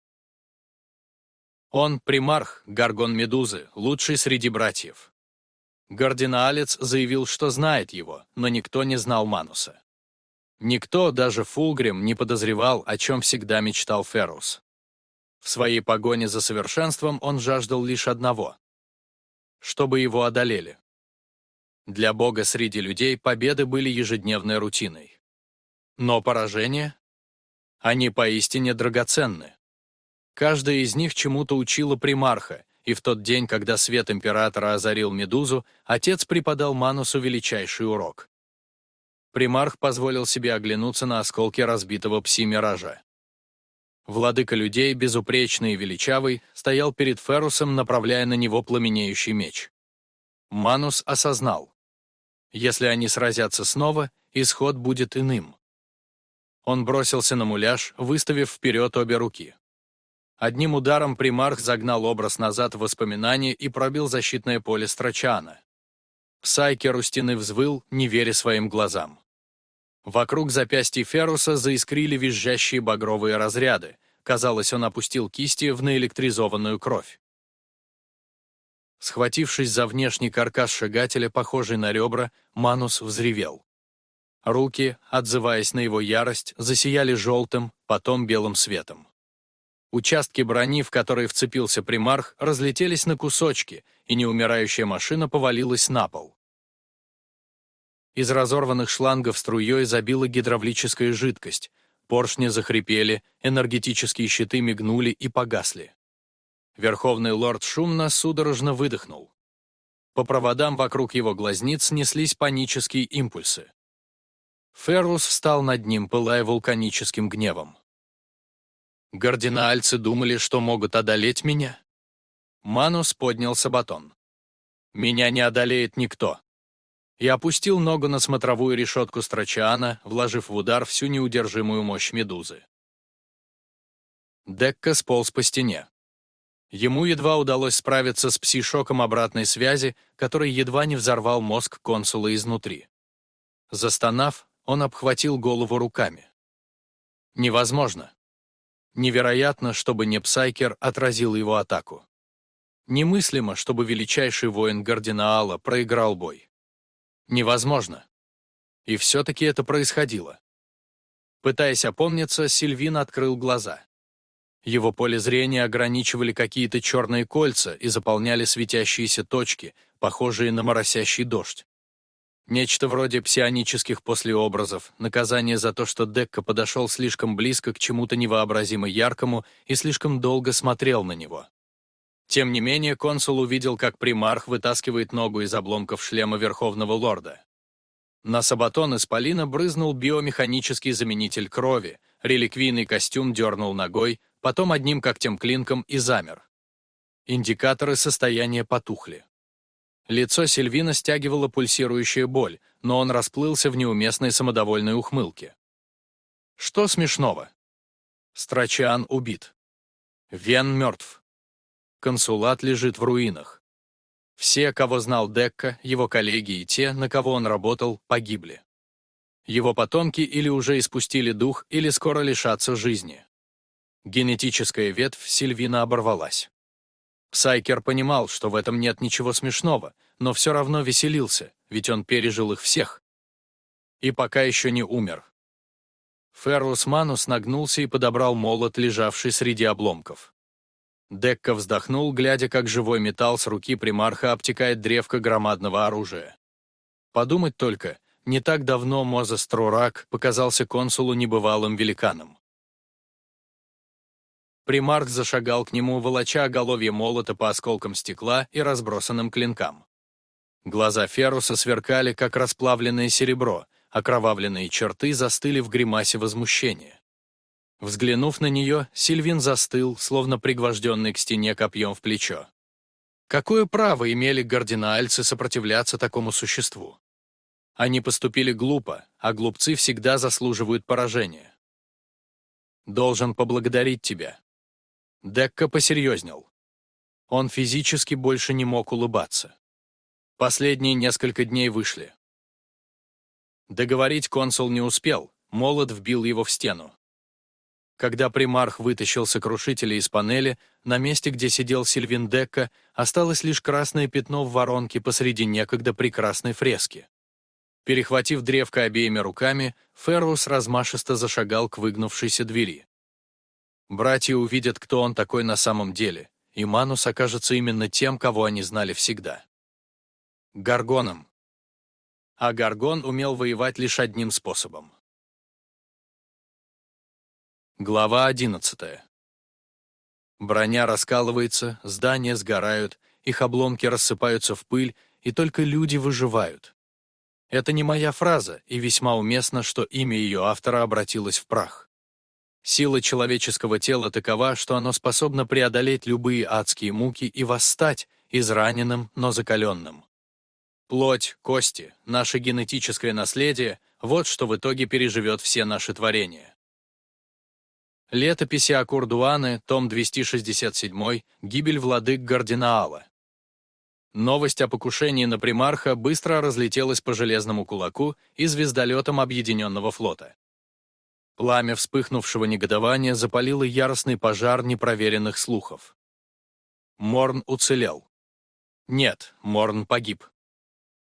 Он примарх, Гаргон Медузы, лучший среди братьев. Гардинаалец заявил, что знает его, но никто не знал Мануса. Никто, даже Фулгрим, не подозревал, о чем всегда мечтал Феррус. В своей погоне за совершенством он жаждал лишь одного — чтобы его одолели. Для Бога среди людей победы были ежедневной рутиной. Но поражения? Они поистине драгоценны. Каждая из них чему-то учила примарха, и в тот день, когда свет императора озарил Медузу, отец преподал Манусу величайший урок. Примарх позволил себе оглянуться на осколки разбитого пси-миража. Владыка людей, безупречный и величавый, стоял перед Ферусом, направляя на него пламенеющий меч. Манус осознал. Если они сразятся снова, исход будет иным. Он бросился на муляж, выставив вперед обе руки. Одним ударом примарх загнал образ назад в воспоминания и пробил защитное поле Страчана. Псайкер у стены взвыл, не веря своим глазам. Вокруг запястья Феруса заискрили визжащие багровые разряды. Казалось, он опустил кисти в наэлектризованную кровь. Схватившись за внешний каркас шагателя, похожий на ребра, Манус взревел. Руки, отзываясь на его ярость, засияли желтым, потом белым светом. Участки брони, в которые вцепился примарх, разлетелись на кусочки, и неумирающая машина повалилась на пол. Из разорванных шлангов струей забила гидравлическая жидкость, поршни захрипели, энергетические щиты мигнули и погасли. Верховный лорд шумно, судорожно выдохнул. По проводам вокруг его глазниц неслись панические импульсы. Феррус встал над ним, пылая вулканическим гневом. Гардинаальцы думали, что могут одолеть меня? Манус поднял сабатон. «Меня не одолеет никто и опустил ногу на смотровую решетку Страчана, вложив в удар всю неудержимую мощь медузы. Декка сполз по стене. Ему едва удалось справиться с пси-шоком обратной связи, который едва не взорвал мозг консула изнутри. Застонав, он обхватил голову руками. Невозможно. Невероятно, чтобы не Псайкер отразил его атаку. Немыслимо, чтобы величайший воин Гардинаала проиграл бой. Невозможно. И все-таки это происходило. Пытаясь опомниться, Сильвин открыл глаза. Его поле зрения ограничивали какие-то черные кольца и заполняли светящиеся точки, похожие на моросящий дождь. Нечто вроде псионических послеобразов, наказание за то, что Декка подошел слишком близко к чему-то невообразимо яркому и слишком долго смотрел на него. Тем не менее, консул увидел, как примарх вытаскивает ногу из обломков шлема Верховного Лорда. На сабатон из полина брызнул биомеханический заменитель крови, реликвийный костюм дернул ногой, потом одним когтем-клинком и замер. Индикаторы состояния потухли. Лицо Сильвина стягивало пульсирующая боль, но он расплылся в неуместной самодовольной ухмылке. Что смешного? Страчан убит. Вен мертв. Консулат лежит в руинах. Все, кого знал Декка, его коллеги и те, на кого он работал, погибли. Его потомки или уже испустили дух, или скоро лишатся жизни. Генетическая ветвь Сильвина оборвалась. Сайкер понимал, что в этом нет ничего смешного, но все равно веселился, ведь он пережил их всех. И пока еще не умер. Феррус Манус нагнулся и подобрал молот, лежавший среди обломков. Декка вздохнул, глядя, как живой металл с руки примарха обтекает древко громадного оружия. Подумать только, не так давно Мозес Трурак показался консулу небывалым великаном. Примарх зашагал к нему, волоча оголовье молота по осколкам стекла и разбросанным клинкам. Глаза Феруса сверкали, как расплавленное серебро, окровавленные черты застыли в гримасе возмущения. Взглянув на нее, Сильвин застыл, словно пригвожденный к стене копьем в плечо. Какое право имели гардинаальцы сопротивляться такому существу? Они поступили глупо, а глупцы всегда заслуживают поражения. «Должен поблагодарить тебя». Декка посерьезнел. Он физически больше не мог улыбаться. Последние несколько дней вышли. Договорить консул не успел, молот вбил его в стену. Когда примарх вытащил сокрушителя из панели, на месте, где сидел Сильвин Декка, осталось лишь красное пятно в воронке посреди некогда прекрасной фрески. Перехватив древко обеими руками, Феррус размашисто зашагал к выгнувшейся двери. Братья увидят, кто он такой на самом деле, и Манус окажется именно тем, кого они знали всегда. Гаргоном. А Гаргон умел воевать лишь одним способом Глава 11. Броня раскалывается, здания сгорают, их обломки рассыпаются в пыль, и только люди выживают. Это не моя фраза, и весьма уместно, что имя ее автора обратилось в прах. Сила человеческого тела такова, что оно способно преодолеть любые адские муки и восстать, израненным, но закаленным. Плоть, кости, наше генетическое наследие — вот что в итоге переживет все наши творения. Летописи Акурдуаны, том 267, гибель владык Гардинаала. Новость о покушении на примарха быстро разлетелась по железному кулаку и звездолетам Объединенного флота. Пламя вспыхнувшего негодования запалило яростный пожар непроверенных слухов. Морн уцелел. Нет, Морн погиб.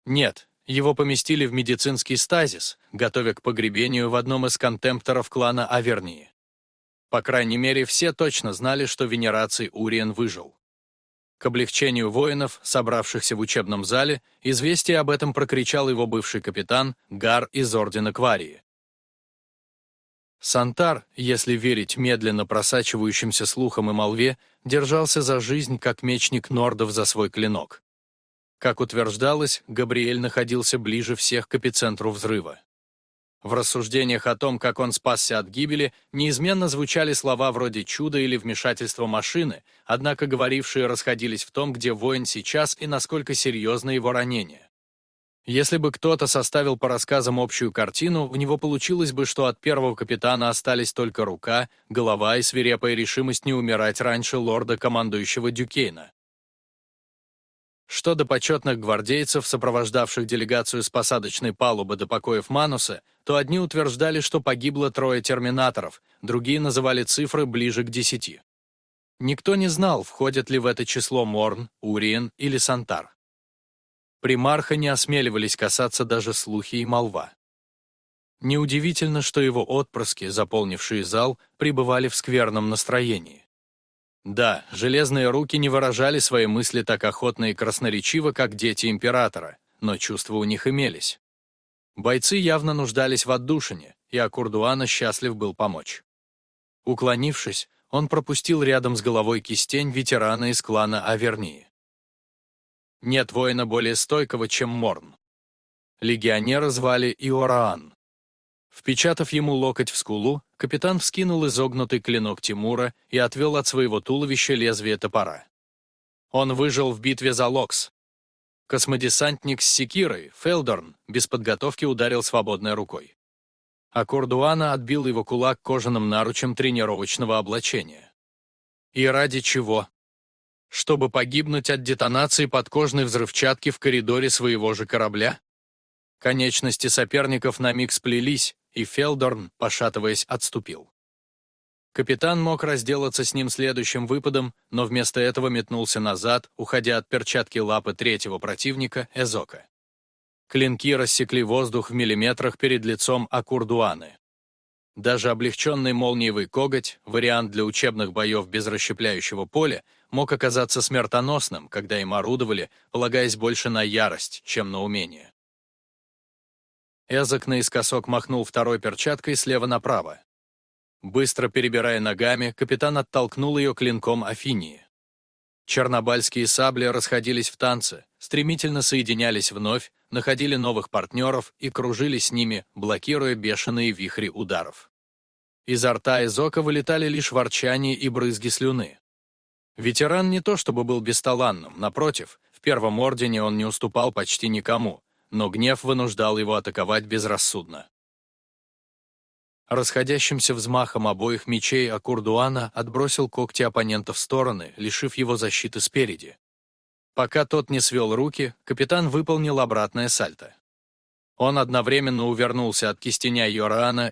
Нет, его поместили в медицинский стазис, готовя к погребению в одном из контемпторов клана Авернии. По крайней мере, все точно знали, что венераций Уриен выжил. К облегчению воинов, собравшихся в учебном зале, известие об этом прокричал его бывший капитан Гар из Ордена Кварии. Сантар, если верить медленно просачивающимся слухам и молве, держался за жизнь, как мечник Нордов за свой клинок. Как утверждалось, Габриэль находился ближе всех к эпицентру взрыва. В рассуждениях о том, как он спасся от гибели, неизменно звучали слова вроде «чудо» или «вмешательство машины», однако говорившие расходились в том, где воин сейчас и насколько серьезно его ранение. Если бы кто-то составил по рассказам общую картину, у него получилось бы, что от первого капитана остались только рука, голова и свирепая решимость не умирать раньше лорда-командующего Дюкейна. Что до почетных гвардейцев, сопровождавших делегацию с посадочной палубы до покоев Мануса, то одни утверждали, что погибло трое терминаторов, другие называли цифры ближе к десяти. Никто не знал, входят ли в это число Морн, Уриен или Сантар. Примарха не осмеливались касаться даже слухи и молва. Неудивительно, что его отпрыски, заполнившие зал, пребывали в скверном настроении. Да, железные руки не выражали свои мысли так охотно и красноречиво, как дети императора, но чувства у них имелись. Бойцы явно нуждались в отдушине, и Акурдуана счастлив был помочь. Уклонившись, он пропустил рядом с головой кистень ветерана из клана Авернии. Нет воина более стойкого, чем Морн. Легионера звали Иораан. Впечатав ему локоть в скулу, капитан вскинул изогнутый клинок Тимура и отвел от своего туловища лезвие топора. Он выжил в битве за Локс. Космодесантник с секирой, Фелдорн, без подготовки ударил свободной рукой. А Кордуана отбил его кулак кожаным наручем тренировочного облачения. И ради чего? Чтобы погибнуть от детонации подкожной взрывчатки в коридоре своего же корабля? Конечности соперников на миг сплелись, и Фелдорн, пошатываясь, отступил. Капитан мог разделаться с ним следующим выпадом, но вместо этого метнулся назад, уходя от перчатки лапы третьего противника, Эзока. Клинки рассекли воздух в миллиметрах перед лицом Акурдуаны. Даже облегченный молниевый коготь, вариант для учебных боев без расщепляющего поля, мог оказаться смертоносным, когда им орудовали, полагаясь больше на ярость, чем на умение. Эзок наискосок махнул второй перчаткой слева направо. Быстро перебирая ногами, капитан оттолкнул ее клинком Афинии. Чернобальские сабли расходились в танце, стремительно соединялись вновь, находили новых партнеров и кружили с ними, блокируя бешеные вихри ударов. Изо рта Эзока вылетали лишь ворчание и брызги слюны. Ветеран не то чтобы был бесталанным, напротив, в первом ордене он не уступал почти никому, но гнев вынуждал его атаковать безрассудно. Расходящимся взмахом обоих мечей Акурдуана отбросил когти оппонента в стороны, лишив его защиты спереди. Пока тот не свел руки, капитан выполнил обратное сальто. Он одновременно увернулся от кистеня Йораана